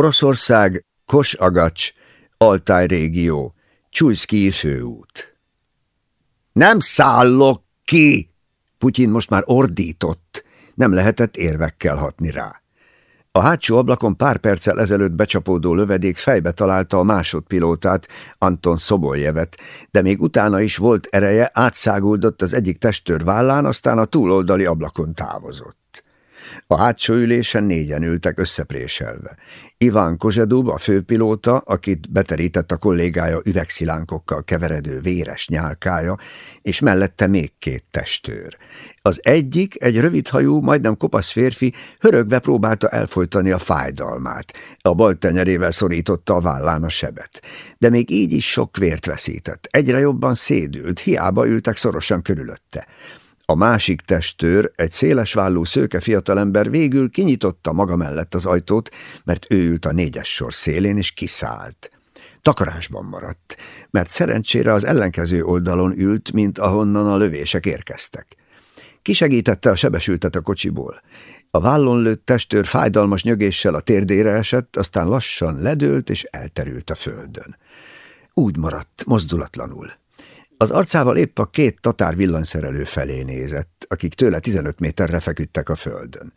Oroszország, Kosagacs, Altáj régió, Csújszki főút. Nem szállok ki! Putyin most már ordított, nem lehetett érvekkel hatni rá. A hátsó ablakon pár perccel ezelőtt becsapódó lövedék fejbe találta a másodpilótát, Anton Szoboljevet, de még utána is volt ereje, átszáguldott az egyik testőr vállán, aztán a túloldali ablakon távozott. A hátsó ülésen négyen ültek összepréselve. Iván Kozsedub, a főpilóta, akit beterített a kollégája üvegszilánkokkal keveredő véres nyálkája, és mellette még két testőr. Az egyik, egy rövidhajú, majdnem kopasz férfi, hörögve próbálta elfolytani a fájdalmát. A bal tenyerével szorította a vállán a sebet. De még így is sok vért veszített. Egyre jobban szédült, hiába ültek szorosan körülötte. A másik testőr, egy szélesvállú szőke fiatalember végül kinyitotta maga mellett az ajtót, mert ő ült a négyes sor szélén, és kiszállt. Takarásban maradt, mert szerencsére az ellenkező oldalon ült, mint ahonnan a lövések érkeztek. Kisegítette a sebesültet a kocsiból. A vállon lőtt testőr fájdalmas nyögéssel a térdére esett, aztán lassan ledőlt és elterült a földön. Úgy maradt, mozdulatlanul. Az arcával épp a két tatár villanyszerelő felé nézett, akik tőle 15 méterre feküdtek a földön.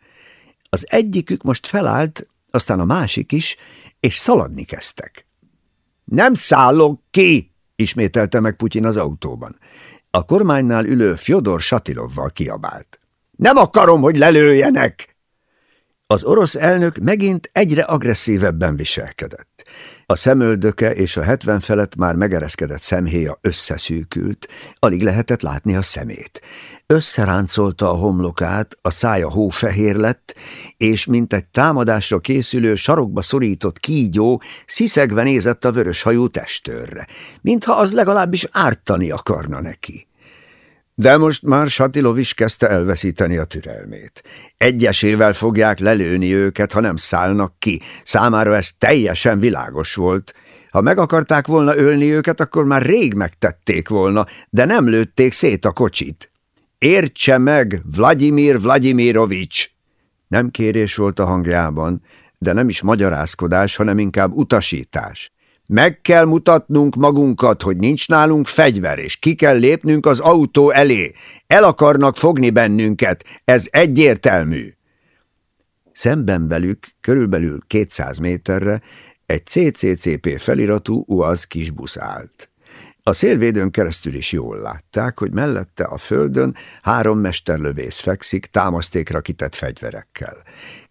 Az egyikük most felállt, aztán a másik is, és szaladni kezdtek. Nem szállok ki, ismételte meg Putyin az autóban. A kormánynál ülő Fyodor Satilovval kiabált. Nem akarom, hogy lelőjenek! Az orosz elnök megint egyre agresszívebben viselkedett. A szemöldöke és a hetven felett már megereszkedett szemhéja összeszűkült, alig lehetett látni a szemét. Összeráncolta a homlokát, a szája hófehér lett, és mint egy támadásra készülő, sarokba szorított kígyó, sziszegve nézett a vörös hajú testőrre, mintha az legalábbis ártani akarna neki. De most már Satilov is kezdte elveszíteni a türelmét. Egyesével fogják lelőni őket, ha nem szállnak ki. Számára ez teljesen világos volt. Ha meg akarták volna ölni őket, akkor már rég megtették volna, de nem lőtték szét a kocsit. Értse meg, Vladimir Vladimirovics! Nem kérés volt a hangjában, de nem is magyarázkodás, hanem inkább utasítás. Meg kell mutatnunk magunkat, hogy nincs nálunk fegyver, és ki kell lépnünk az autó elé. El akarnak fogni bennünket, ez egyértelmű. Szemben velük, körülbelül 200 méterre, egy CCCP feliratú UAZ kis busz állt. A szélvédőn keresztül is jól látták, hogy mellette a földön három mesterlövész fekszik támasztékra kitett fegyverekkel.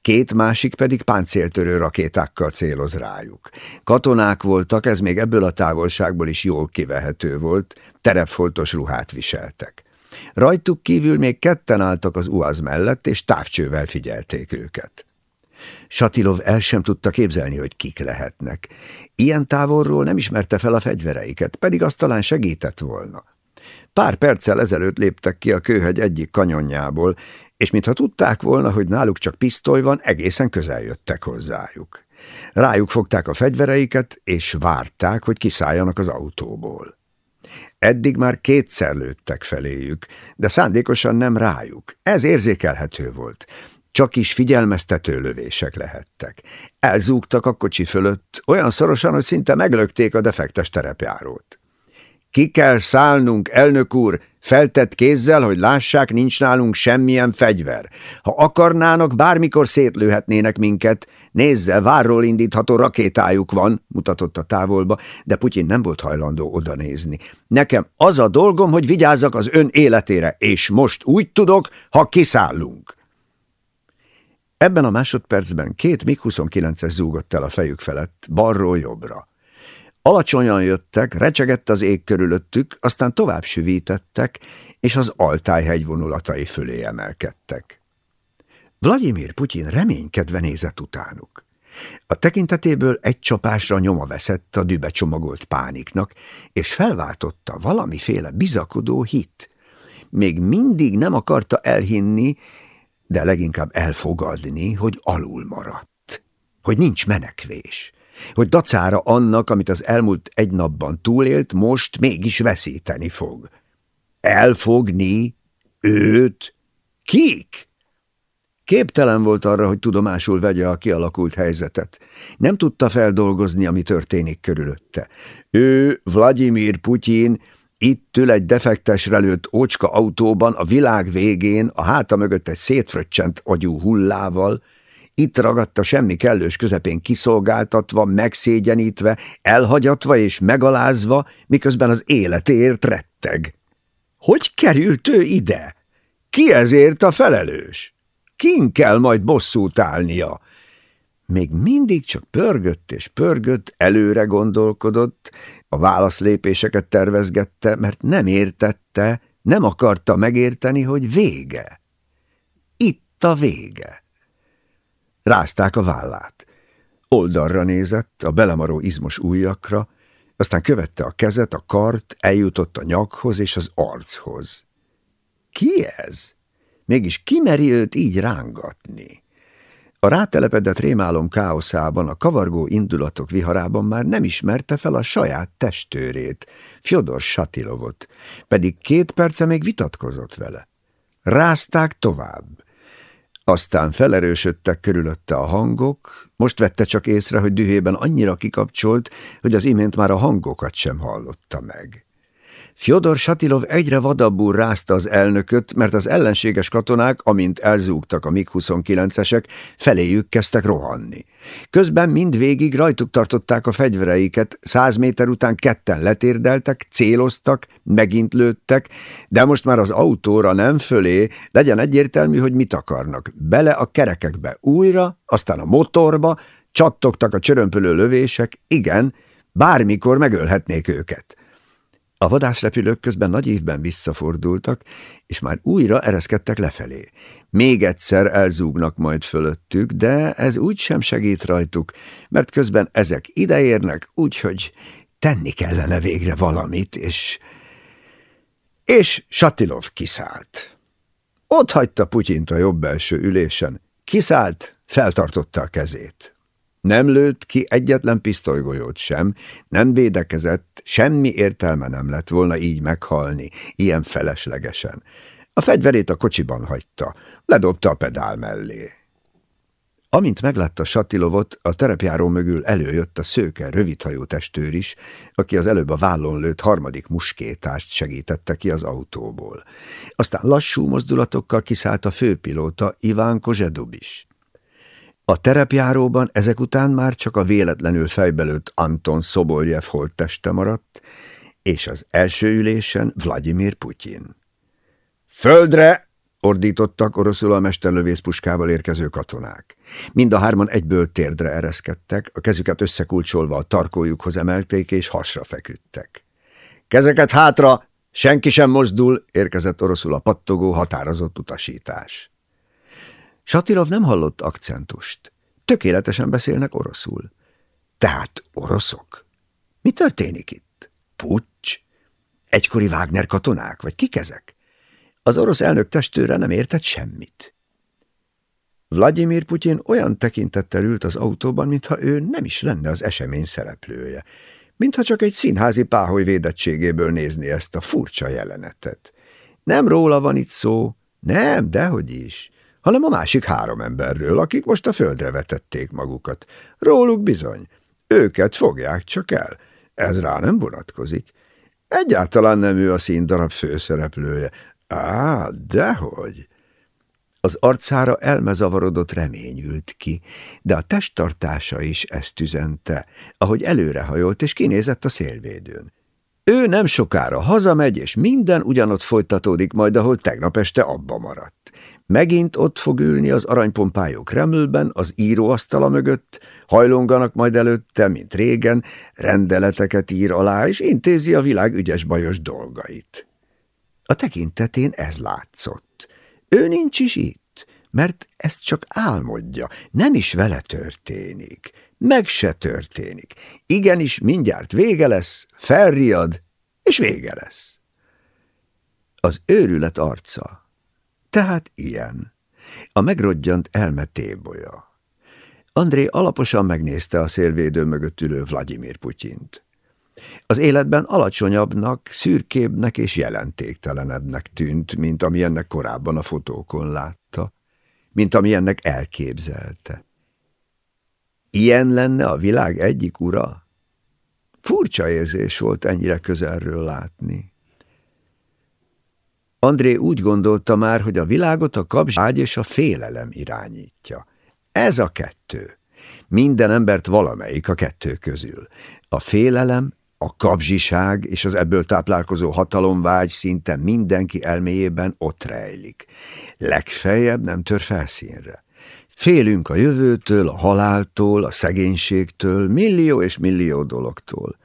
Két másik pedig páncéltörő rakétákkal céloz rájuk. Katonák voltak, ez még ebből a távolságból is jól kivehető volt, terepfoltos ruhát viseltek. Rajtuk kívül még ketten álltak az uaz mellett, és távcsővel figyelték őket. Satilov el sem tudta képzelni, hogy kik lehetnek. Ilyen távolról nem ismerte fel a fegyvereiket, pedig azt talán segített volna. Pár perccel ezelőtt léptek ki a kőhegy egyik kanyonjából, és mintha tudták volna, hogy náluk csak pisztoly van, egészen közel jöttek hozzájuk. Rájuk fogták a fegyvereiket, és várták, hogy kiszálljanak az autóból. Eddig már kétszer lőttek feléjük, de szándékosan nem rájuk. Ez érzékelhető volt. Csak is figyelmeztető lövések lehettek. Elzúgtak a kocsi fölött, olyan szorosan, hogy szinte meglökték a defektes terepjárót. Ki kell szállnunk, elnök úr, feltett kézzel, hogy lássák, nincs nálunk semmilyen fegyver. Ha akarnának, bármikor szétlőhetnének minket. Nézze, várról indítható rakétájuk van, mutatott a távolba, de Putyin nem volt hajlandó oda nézni. Nekem az a dolgom, hogy vigyázzak az ön életére, és most úgy tudok, ha kiszállunk. Ebben a másodpercben két MiG-29-es zúgott el a fejük felett, balról jobbra. Alacsonyan jöttek, recsegett az ég körülöttük, aztán tovább süvítettek, és az Altáj hegyvonulatai fölé emelkedtek. Vladimir Putyin reménykedve nézett utánuk. A tekintetéből egy csapásra nyoma veszett a dübe csomagolt pániknak, és felváltotta valamiféle bizakodó hit. Még mindig nem akarta elhinni, de leginkább elfogadni, hogy alul maradt, hogy nincs menekvés, hogy dacára annak, amit az elmúlt egy napban túlélt, most mégis veszíteni fog. Elfogni? Őt? Kik? Képtelen volt arra, hogy tudomásul vegye a kialakult helyzetet. Nem tudta feldolgozni, ami történik körülötte. Ő, Vladimir Putyin, itt ül egy defektesre lőtt ócska autóban a világ végén, a háta mögött egy szétfröccsent agyú hullával, itt ragadta semmi kellős közepén kiszolgáltatva, megszégyenítve, elhagyatva és megalázva, miközben az életért retteg. Hogy került ő ide? Ki ezért a felelős? Kin kell majd bosszút állnia? Még mindig csak pörgött és pörgött, előre gondolkodott, a válaszlépéseket tervezgette, mert nem értette, nem akarta megérteni, hogy vége. Itt a vége. Rázták a vállát. Oldalra nézett, a belemaró izmos ujjakra, aztán követte a kezet, a kart, eljutott a nyakhoz és az archoz. Ki ez? Mégis kimeri őt így rángatni? A rátelepedett rémálom káoszában, a kavargó indulatok viharában már nem ismerte fel a saját testőrét, Fyodor Satilovot, pedig két perce még vitatkozott vele. Rázták tovább. Aztán felerősödtek körülötte a hangok, most vette csak észre, hogy dühében annyira kikapcsolt, hogy az imént már a hangokat sem hallotta meg. Fyodor Satilov egyre vadabbul rázta az elnököt, mert az ellenséges katonák, amint elzúgtak a MiG-29-esek, feléjük kezdtek rohanni. Közben mindvégig rajtuk tartották a fegyvereiket, száz méter után ketten letérdeltek, céloztak, megint lőttek, de most már az autóra nem fölé, legyen egyértelmű, hogy mit akarnak. Bele a kerekekbe újra, aztán a motorba, csattogtak a csörömpölő lövések, igen, bármikor megölhetnék őket. A vadászrepülők közben nagy évben visszafordultak, és már újra ereszkedtek lefelé. Még egyszer elzúgnak majd fölöttük, de ez úgy sem segít rajtuk, mert közben ezek ideérnek, úgyhogy tenni kellene végre valamit, és... És Satilov kiszállt. Ott hagyta Putyint a jobb belső ülésen. Kiszállt, feltartotta a kezét. Nem lőtt ki egyetlen pisztolygolyót sem, nem védekezett, semmi értelme nem lett volna így meghalni, ilyen feleslegesen. A fegyverét a kocsiban hagyta, ledobta a pedál mellé. Amint meglátta Satilovot, a terepjáró mögül előjött a szőke, rövidhajú testőr is, aki az előbb a vállon lőtt harmadik muskétást segítette ki az autóból. Aztán lassú mozdulatokkal kiszállt a főpilóta Iván Kozsedub is. A terepjáróban ezek után már csak a véletlenül fejbelőtt Anton Szoboljev holtteste maradt, és az első ülésen Vladimir Putyin. Földre! ordítottak oroszul a mesterlövész puskával érkező katonák. Mind a hárman egyből térdre ereszkedtek, a kezüket összekulcsolva a tarkójukhoz emelték, és hasra feküdtek. Kezeket hátra! Senki sem mozdul! érkezett oroszul a pattogó, határozott utasítás. Satirov nem hallott akcentust. Tökéletesen beszélnek oroszul. Tehát oroszok? Mi történik itt? Pucs? Egykori Wagner katonák, vagy kik ezek? Az orosz elnök testőre nem értett semmit. Vladimir Putyin olyan tekintettel ült az autóban, mintha ő nem is lenne az esemény szereplője, mintha csak egy színházi páholy védettségéből nézni ezt a furcsa jelenetet. Nem róla van itt szó, nem, dehogy is hanem a másik három emberről, akik most a földre vetették magukat. Róluk bizony. Őket fogják csak el. Ez rá nem vonatkozik. Egyáltalán nem ő a színdarab főszereplője. Á, dehogy! Az arcára elmezavarodott remény ült ki, de a testtartása is ezt üzente, ahogy előrehajolt és kinézett a szélvédőn. Ő nem sokára hazamegy, és minden ugyanott folytatódik majd, ahol tegnap este abba maradt. Megint ott fog ülni az aranypompályó Kremlben, az íróasztala mögött, hajlonganak majd előtte, mint régen, rendeleteket ír alá, és intézi a világ ügyes-bajos dolgait. A tekintetén ez látszott. Ő nincs is itt, mert ezt csak álmodja, nem is vele történik. Meg se történik. Igenis, mindjárt vége lesz, felriad, és vége lesz. Az őrület arca tehát ilyen. A megrodjant elme tébolya. André alaposan megnézte a szélvédő mögött ülő Vladimir Putyint. Az életben alacsonyabbnak, szürkébbnek és jelentéktelenebbnek tűnt, mint ami ennek korábban a fotókon látta. mint ami ennek elképzelte. Ilyen lenne a világ egyik ura? Furcsa érzés volt ennyire közelről látni. André úgy gondolta már, hogy a világot a kapzságy és a félelem irányítja. Ez a kettő. Minden embert valamelyik a kettő közül. A félelem, a kapzsiság és az ebből táplálkozó hatalomvágy szinte mindenki elméjében ott rejlik. Legfeljebb nem tör felszínre. Félünk a jövőtől, a haláltól, a szegénységtől, millió és millió dologtól.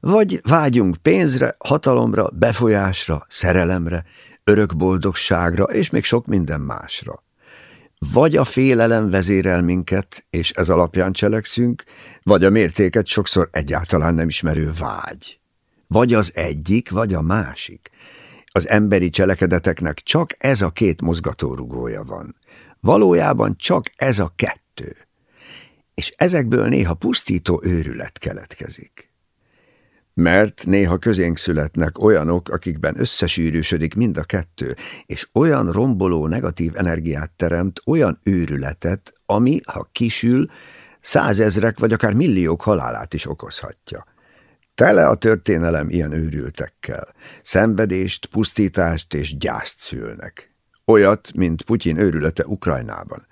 Vagy vágyunk pénzre, hatalomra, befolyásra, szerelemre, örök boldogságra és még sok minden másra. Vagy a félelem vezérel minket, és ez alapján cselekszünk, vagy a mértéket sokszor egyáltalán nem ismerő vágy. Vagy az egyik, vagy a másik. Az emberi cselekedeteknek csak ez a két mozgatórugója van. Valójában csak ez a kettő. És ezekből néha pusztító őrület keletkezik. Mert néha közénk születnek olyanok, akikben összesűrűsödik mind a kettő, és olyan romboló negatív energiát teremt, olyan őrületet, ami, ha kisül, százezrek vagy akár milliók halálát is okozhatja. Tele a történelem ilyen őrültekkel. Szenvedést, pusztítást és gyászt szülnek. Olyat, mint Putyin őrülete Ukrajnában.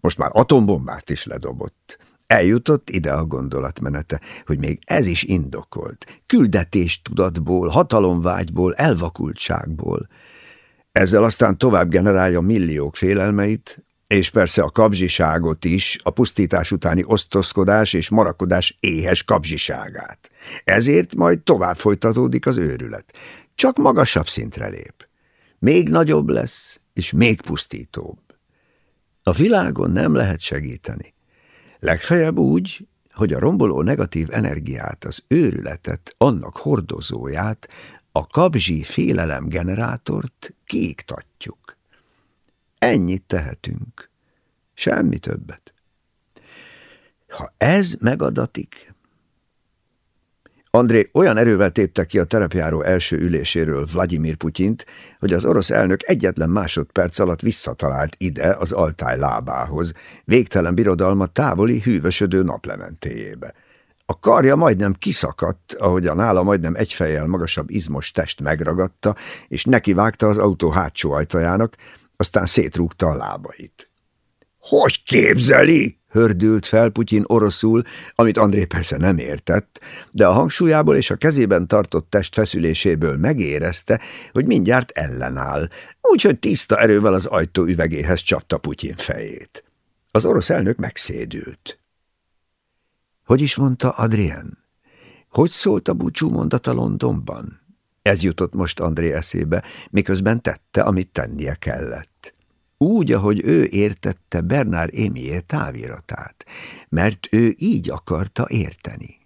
Most már atombombát is ledobott. Eljutott ide a gondolatmenete, hogy még ez is indokolt, küldetéstudatból, hatalomvágyból, elvakultságból. Ezzel aztán tovább generálja milliók félelmeit, és persze a kabzsiságot is, a pusztítás utáni osztozkodás és marakodás éhes kabzsiságát. Ezért majd tovább folytatódik az őrület. Csak magasabb szintre lép. Még nagyobb lesz, és még pusztítóbb. A világon nem lehet segíteni. Legfeljebb úgy, hogy a romboló negatív energiát, az őrületet, annak hordozóját, a kabzsi félelem generátort kiiktatjuk. Ennyit tehetünk. Semmi többet. Ha ez megadatik, André olyan erővel tépte ki a terepjáró első üléséről Vladimir Putyint, hogy az orosz elnök egyetlen másodperc alatt visszatalált ide az altály lábához, végtelen birodalma távoli hűvösödő naplementéjébe. A karja majdnem kiszakadt, ahogy a nála majdnem egy fejjel magasabb izmos test megragadta, és nekivágta az autó hátsó ajtajának, aztán szétrúgta a lábait. – Hogy képzeli? Hördült fel Putyin oroszul, amit André persze nem értett, de a hangsúlyából és a kezében tartott test feszüléséből megérezte, hogy mindjárt ellenáll, úgyhogy tiszta erővel az ajtó üvegéhez csapta Putyin fejét. Az orosz elnök megszédült. Hogy is mondta Adrien? Hogy szólt a búcsú mondata Londonban? Ez jutott most André eszébe, miközben tette, amit tennie kellett úgy, ahogy ő értette Bernár Émié táviratát, mert ő így akarta érteni.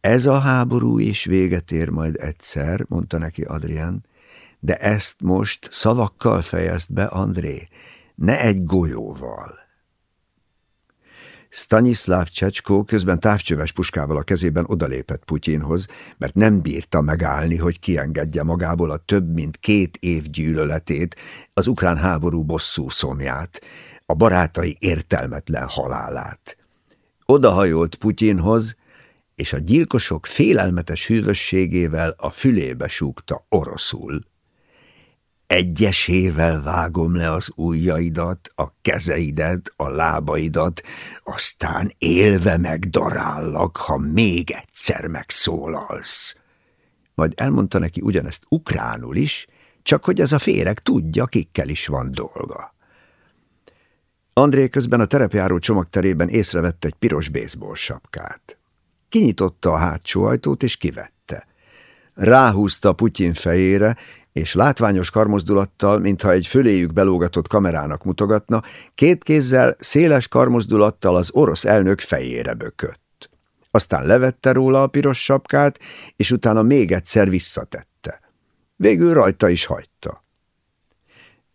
Ez a háború is véget ér majd egyszer, mondta neki Adrián, de ezt most szavakkal fejezd be, André, ne egy golyóval. Stanislav Csecskó közben távcsöves puskával a kezében odalépett Putyinhoz, mert nem bírta megállni, hogy kiengedje magából a több mint két év gyűlöletét, az ukrán háború bosszú szomját, a barátai értelmetlen halálát. Odahajolt Putyinhoz, és a gyilkosok félelmetes hűvösségével a fülébe súgta oroszul. Egyesével vágom le az ujjaidat, a kezeidet, a lábaidat, aztán élve megdarállak, ha még egyszer megszólalsz. Majd elmondta neki ugyanezt ukránul is, csak hogy ez a féreg tudja, kikkel is van dolga. André közben a terepjáró csomagterében észrevett egy piros baseball sapkát. Kinyitotta a hátsó ajtót és kivette. Ráhúzta Putyin fejére, és látványos karmozdulattal, mintha egy föléjük belógatott kamerának mutogatna, két kézzel, széles karmozdulattal az orosz elnök fejére bökött. Aztán levette róla a piros sapkát, és utána még egyszer visszatette. Végül rajta is hagyta.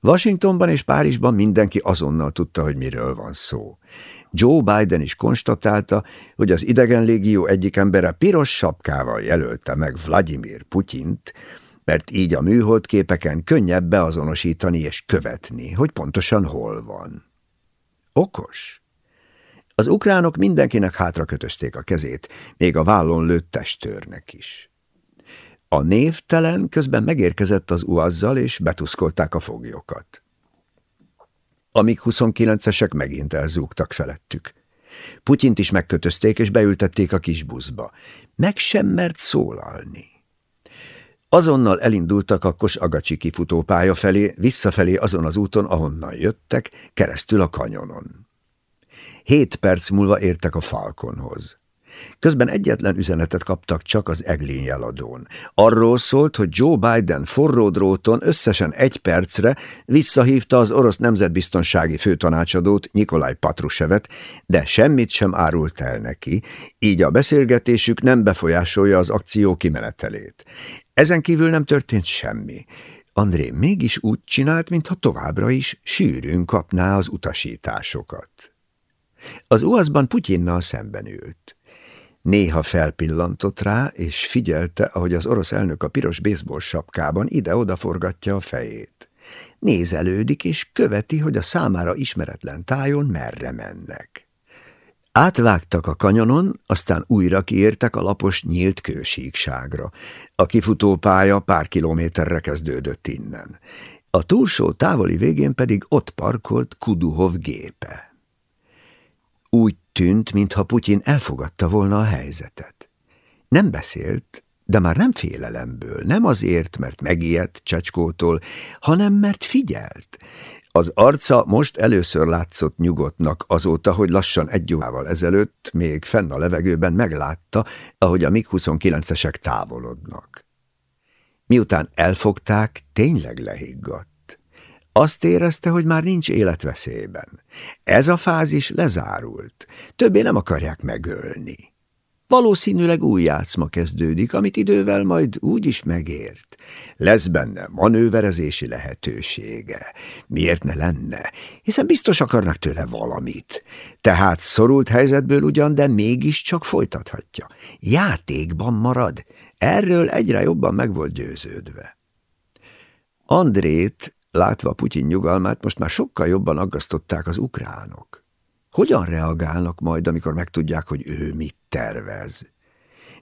Washingtonban és Párizsban mindenki azonnal tudta, hogy miről van szó. Joe Biden is konstatálta, hogy az idegen légió egyik embere piros sapkával jelölte meg Vladimir Putyint, mert így a műhold képeken könnyebb beazonosítani és követni, hogy pontosan hol van. Okos? Az ukránok mindenkinek hátra kötözték a kezét, még a vállon lőtt testőrnek is. A névtelen közben megérkezett az uazzal, és betuszkolták a foglyokat. Amíg 29-esek megint elzúgtak felettük. Putyint is megkötözték, és beültették a kis buszba. Meg sem mert szólalni. Azonnal elindultak a Kos-Agacsi kifutópálya felé, visszafelé azon az úton, ahonnan jöttek, keresztül a kanyonon. Hét perc múlva értek a Falkonhoz. Közben egyetlen üzenetet kaptak csak az Eglin jeladón. Arról szólt, hogy Joe Biden forró dróton összesen egy percre visszahívta az orosz nemzetbiztonsági főtanácsadót, Nikolaj Patrusevet, de semmit sem árult el neki, így a beszélgetésük nem befolyásolja az akció kimenetelét. Ezen kívül nem történt semmi. André mégis úgy csinált, mintha továbbra is sűrűn kapná az utasításokat. Az uaszban Putyinnal szemben ült. Néha felpillantott rá, és figyelte, ahogy az orosz elnök a piros baseball sapkában ide-oda forgatja a fejét. Nézelődik, és követi, hogy a számára ismeretlen tájon merre mennek. Átvágtak a kanyonon, aztán újra kiértek a lapos nyílt kősíkságra. A kifutópálya pár kilométerre kezdődött innen. A túlsó távoli végén pedig ott parkolt Kuduhov gépe. Úgy tűnt, mintha Putyin elfogadta volna a helyzetet. Nem beszélt, de már nem félelemből, nem azért, mert megijedt Csecskótól, hanem mert figyelt. Az arca most először látszott nyugodtnak azóta, hogy lassan egy órával ezelőtt még fenn a levegőben meglátta, ahogy a MiG-29-esek távolodnak. Miután elfogták, tényleg lehiggadt. Azt érezte, hogy már nincs életveszélyben. Ez a fázis lezárult. Többé nem akarják megölni. Valószínűleg új játszma kezdődik, amit idővel majd úgy is megért. Lesz benne manőverezési lehetősége. Miért ne lenne? Hiszen biztos akarnak tőle valamit. Tehát szorult helyzetből ugyan, de mégiscsak folytathatja. Játékban marad. Erről egyre jobban meg volt győződve. Andrét Látva Putyin nyugalmát, most már sokkal jobban aggasztották az ukránok. Hogyan reagálnak majd, amikor megtudják, hogy ő mit tervez?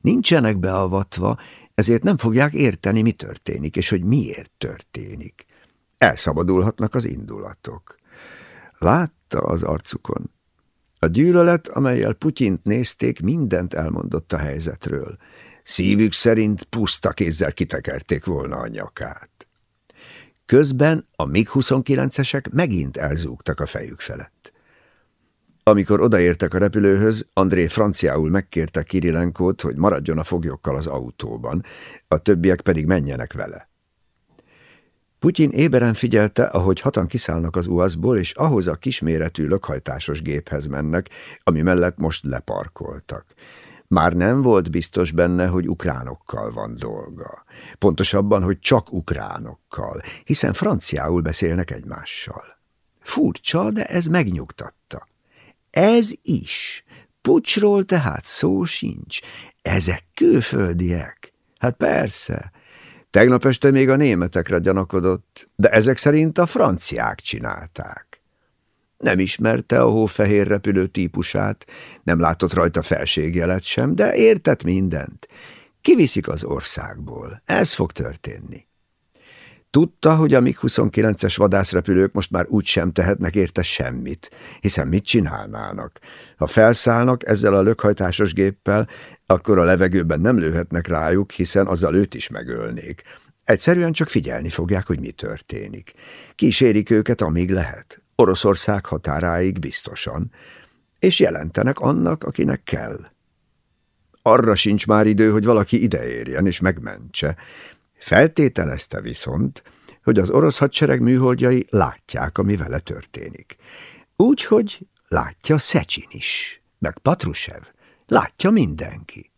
Nincsenek beavatva, ezért nem fogják érteni, mi történik, és hogy miért történik. Elszabadulhatnak az indulatok. Látta az arcukon. A gyűlölet, amelyel Putyint nézték, mindent elmondott a helyzetről. Szívük szerint puszta kézzel kitekerték volna a nyakát. Közben a MiG-29-esek megint elzúgtak a fejük felett. Amikor odaértek a repülőhöz, André franciául megkérte Kirilenkót, hogy maradjon a foglyokkal az autóban, a többiek pedig menjenek vele. Putyin éberen figyelte, ahogy hatan kiszállnak az UAZ-ból, és ahhoz a kisméretű lökhajtásos géphez mennek, ami mellett most leparkoltak. Már nem volt biztos benne, hogy ukránokkal van dolga. Pontosabban, hogy csak ukránokkal, hiszen franciául beszélnek egymással. Furcsa, de ez megnyugtatta. Ez is. Pucsról tehát szó sincs. Ezek külföldiek. Hát persze. Tegnap este még a németekre gyanakodott, de ezek szerint a franciák csinálták. Nem ismerte a hófehér repülő típusát, nem látott rajta felségjelet sem, de értett mindent. Kiviszik az országból. Ez fog történni. Tudta, hogy a MiG-29-es vadászrepülők most már úgy sem tehetnek érte semmit, hiszen mit csinálnának? Ha felszállnak ezzel a lökhajtásos géppel, akkor a levegőben nem lőhetnek rájuk, hiszen azzal őt is megölnék. Egyszerűen csak figyelni fogják, hogy mi történik. Kísérik őket, amíg lehet. Oroszország határáig biztosan, és jelentenek annak, akinek kell. Arra sincs már idő, hogy valaki ideérjen és megmentse. Feltételezte viszont, hogy az orosz hadsereg műholdjai látják, ami vele történik. Úgyhogy látja Szecsin is, meg Patrusev, látja mindenki.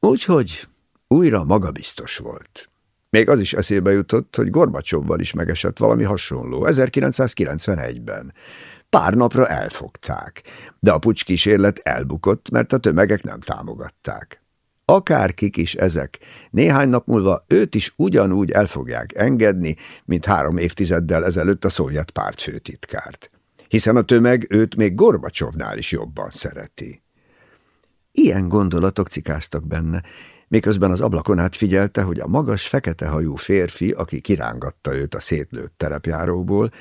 Úgyhogy újra magabiztos volt. Még az is eszébe jutott, hogy Gorbacsovval is megesett valami hasonló, 1991-ben. Pár napra elfogták, de a pucs kísérlet elbukott, mert a tömegek nem támogatták. Akárkik is ezek, néhány nap múlva őt is ugyanúgy el fogják engedni, mint három évtizeddel ezelőtt a szovjet párt főtitkárt. Hiszen a tömeg őt még Gorbacsovnál is jobban szereti. Ilyen gondolatok cikáztak benne, miközben az ablakon át figyelte, hogy a magas, fekete hajú férfi, aki kirángatta őt a szétlőtt terepjáróból,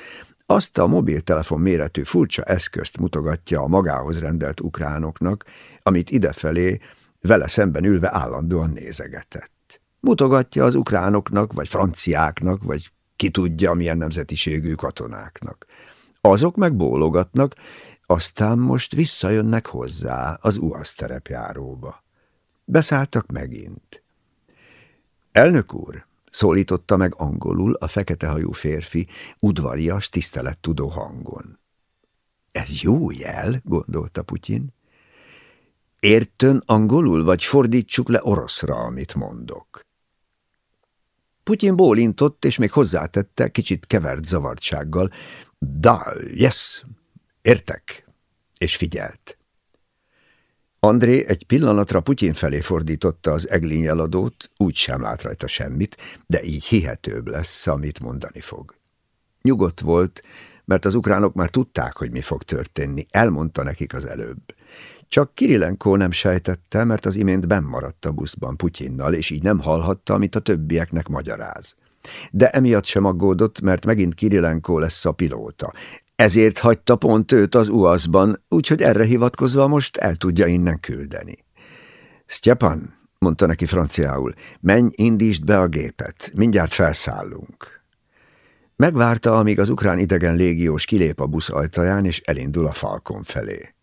azt a mobiltelefon méretű furcsa eszközt mutogatja a magához rendelt ukránoknak, amit idefelé vele szemben ülve állandóan nézegetett. Mutogatja az ukránoknak, vagy franciáknak, vagy ki tudja, milyen nemzetiségű katonáknak. Azok meg bólogatnak, aztán most visszajönnek hozzá az UASZ terepjáróba. Beszálltak megint. Elnök úr, szólította meg angolul a feketehajú férfi, udvarias, tisztelettudó hangon. Ez jó jel, gondolta Putyin. Értön angolul, vagy fordítsuk le oroszra, amit mondok? Putyin bólintott, és még hozzátette, kicsit kevert zavartsággal. Da, yes, értek, és figyelt. André egy pillanatra Putyin felé fordította az eladót, úgy sem lát rajta semmit, de így hihetőbb lesz, amit mondani fog. Nyugodt volt, mert az ukránok már tudták, hogy mi fog történni, elmondta nekik az előbb. Csak Kirilenko nem sejtette, mert az imént benn maradt a buszban Putyinnal, és így nem hallhatta, amit a többieknek magyaráz. De emiatt sem aggódott, mert megint Kirilenko lesz a pilóta. Ezért hagyta pont őt az UASZ-ban, úgyhogy erre hivatkozva most el tudja innen küldeni. Sztyepan, mondta neki franciául, menj, indítsd be a gépet, mindjárt felszállunk. Megvárta, amíg az ukrán idegen légiós kilép a busz ajtaján, és elindul a falkon felé.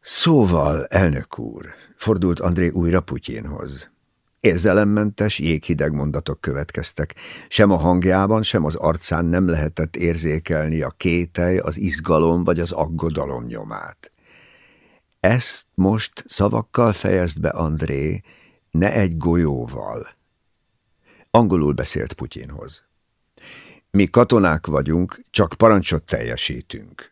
Szóval, elnök úr, fordult André újra Putyinhoz. Érzelemmentes, jéghideg mondatok következtek. Sem a hangjában, sem az arcán nem lehetett érzékelni a kételj, az izgalom vagy az aggodalom nyomát. Ezt most szavakkal fejezd be, André, ne egy golyóval. Angolul beszélt Putyinhoz. Mi katonák vagyunk, csak parancsot teljesítünk.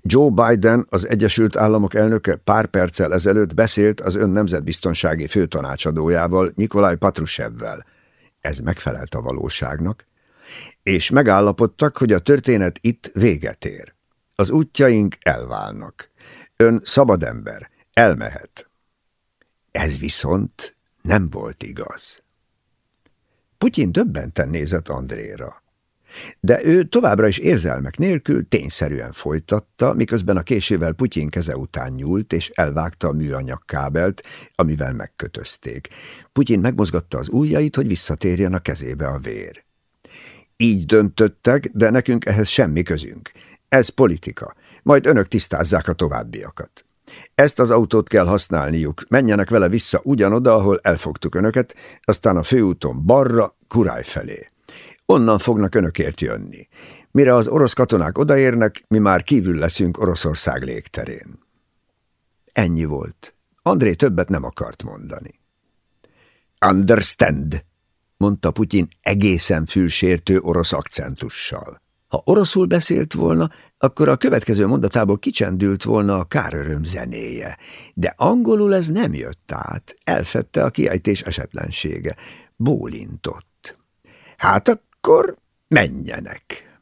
Joe Biden, az Egyesült Államok elnöke pár perccel ezelőtt beszélt az ön nemzetbiztonsági főtanácsadójával, Nikolaj Patrushevvel. Ez megfelelt a valóságnak, és megállapodtak, hogy a történet itt véget ér. Az útjaink elválnak. Ön szabad ember, elmehet. Ez viszont nem volt igaz. Putyin döbbenten nézett Andréra. De ő továbbra is érzelmek nélkül tényszerűen folytatta, miközben a késével Putyin keze után nyúlt, és elvágta a műanyag kábelt, amivel megkötözték. Putyin megmozgatta az ujjait, hogy visszatérjen a kezébe a vér. Így döntöttek, de nekünk ehhez semmi közünk. Ez politika. Majd önök tisztázzák a továbbiakat. Ezt az autót kell használniuk, menjenek vele vissza ugyanoda, ahol elfogtuk önöket, aztán a főúton balra, Kuráj felé. Onnan fognak önökért jönni. Mire az orosz katonák odaérnek, mi már kívül leszünk Oroszország légterén. Ennyi volt. André többet nem akart mondani. Understand, mondta Putyin egészen fülsértő orosz akcentussal. Ha oroszul beszélt volna, akkor a következő mondatából kicsendült volna a káröröm zenéje, de angolul ez nem jött át, elfette a kiejtés esetlensége. Bólintott. Hát akkor menjenek.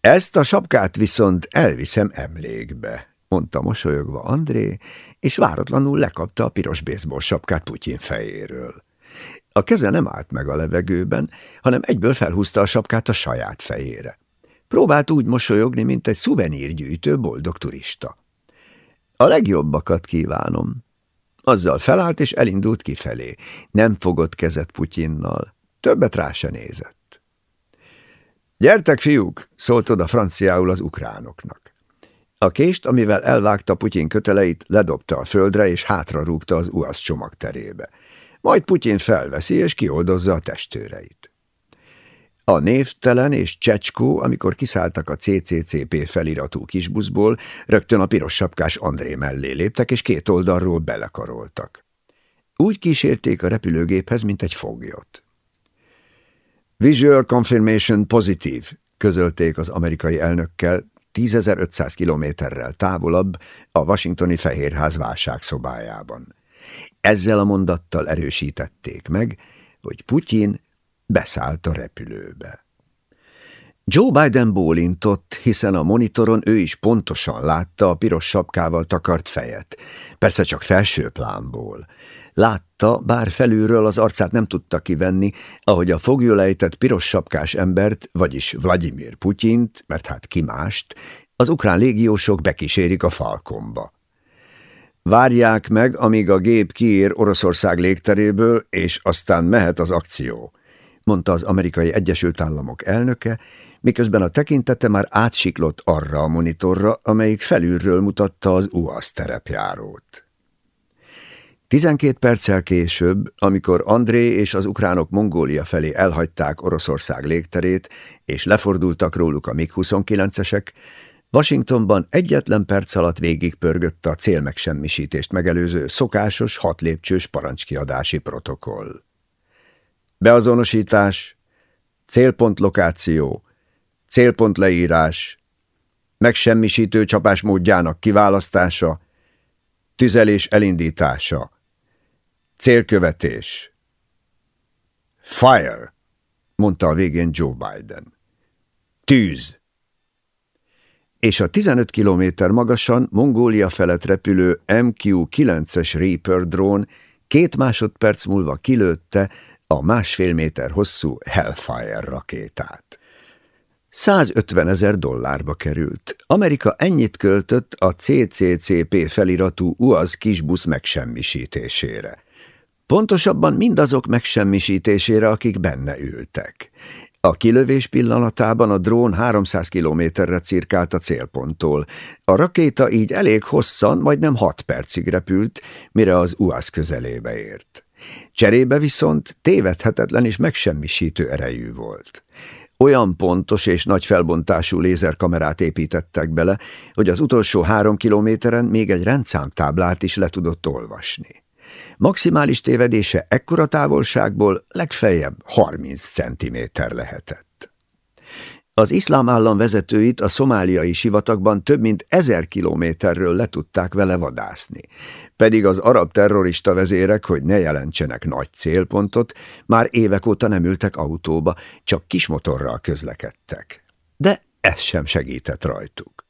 Ezt a sapkát viszont elviszem emlékbe, mondta mosolyogva André, és váratlanul lekapta a piros baseball sapkát Putyin fejéről. A keze nem állt meg a levegőben, hanem egyből felhúzta a sapkát a saját fejére. Próbált úgy mosolyogni, mint egy szuvenírgyűjtő boldog turista. A legjobbakat kívánom. Azzal felállt és elindult kifelé. Nem fogott kezet Putyinnal. Többet rá se nézett. Gyertek, fiúk, szólt oda franciául az ukránoknak. A kést, amivel elvágta Putyin köteleit, ledobta a földre, és hátra rúgta az uasz csomagterébe. Majd Putyin felveszi, és kioldozza a testőreit. A névtelen és Csecskó, amikor kiszálltak a CCCP feliratú kisbuszból, rögtön a piros sapkás André mellé léptek, és két oldalról belekaroltak. Úgy kísérték a repülőgéphez, mint egy foglyot. Visual confirmation pozitív, közölték az amerikai elnökkel 10.500 kilométerrel távolabb a washingtoni Fehérház válságszobájában. ezzel a mondattal erősítették meg, hogy Putyin beszállt a repülőbe. Joe Biden bólintott, hiszen a monitoron ő is pontosan látta a piros sapkával takart fejet, persze csak felső plánból. Látta, bár felülről az arcát nem tudta kivenni, ahogy a fogjulejtett piros sapkás embert, vagyis Vladimir Putyint, mert hát kimást, az ukrán légiósok bekísérik a falkomba. Várják meg, amíg a gép kiér Oroszország légteréből, és aztán mehet az akció, mondta az amerikai Egyesült Államok elnöke, miközben a tekintete már átsiklott arra a monitorra, amelyik felülről mutatta az UASZ terepjárót. Tizenkét perccel később, amikor André és az ukránok Mongólia felé elhagyták Oroszország légterét, és lefordultak róluk a MiG-29-esek, Washingtonban egyetlen perc alatt végigpörgött a célmegsemmisítést megelőző szokásos hatlépcsős parancskiadási protokoll. Beazonosítás, célpontlokáció, célpontleírás, megsemmisítő csapás módjának kiválasztása, tüzelés elindítása, célkövetés. Fire, mondta a végén Joe Biden. Tűz! És a 15 kilométer magasan Mongólia felett repülő MQ-9-es Reaper drón két másodperc múlva kilőtte a másfél méter hosszú Hellfire rakétát. 150 ezer dollárba került. Amerika ennyit költött a CCCP feliratú UAZ kisbusz megsemmisítésére. Pontosabban mindazok megsemmisítésére, akik benne ültek. A kilövés pillanatában a drón 300 kilométerre cirkált a célponttól. A rakéta így elég hosszan, majdnem 6 percig repült, mire az UAZ közelébe ért. Cserébe viszont tévedhetetlen és megsemmisítő erejű volt. Olyan pontos és nagy felbontású lézerkamerát építettek bele, hogy az utolsó három kilométeren még egy rendszámtáblát is le tudott olvasni. Maximális tévedése ekkora távolságból legfeljebb 30 centiméter lehetett. Az iszlám állam vezetőit a szomáliai sivatagban több mint ezer kilométerről le tudták vele vadászni, pedig az arab terrorista vezérek, hogy ne jelentsenek nagy célpontot, már évek óta nem ültek autóba, csak kismotorral közlekedtek. De ez sem segített rajtuk.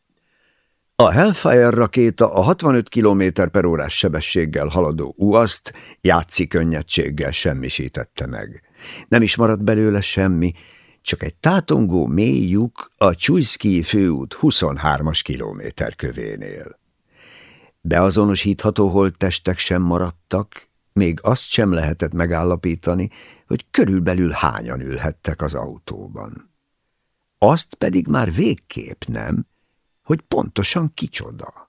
A Hellfire rakéta a 65 km per órás sebességgel haladó UASzt játszik könnyedséggel semmisítette meg. Nem is maradt belőle semmi, csak egy tátongó mély lyuk a Csújszki főút 23-as kilométer kövénél. Beazonosítható holttestek sem maradtak, még azt sem lehetett megállapítani, hogy körülbelül hányan ülhettek az autóban. Azt pedig már végképp nem, hogy pontosan kicsoda.